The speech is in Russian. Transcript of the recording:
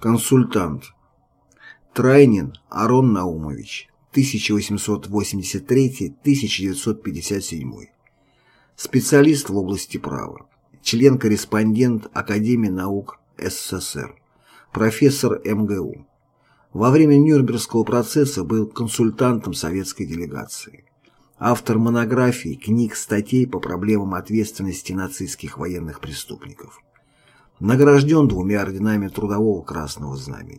Консультант. Трайнин Арон Наумович, 1883-1957. Специалист в области права. Член-корреспондент Академии наук СССР. Профессор МГУ. Во время Нюрнбергского процесса был консультантом советской делегации. Автор монографий, книг, статей по проблемам ответственности нацистских военных преступников. Награжден двумя орденами Трудового Красного Знамени.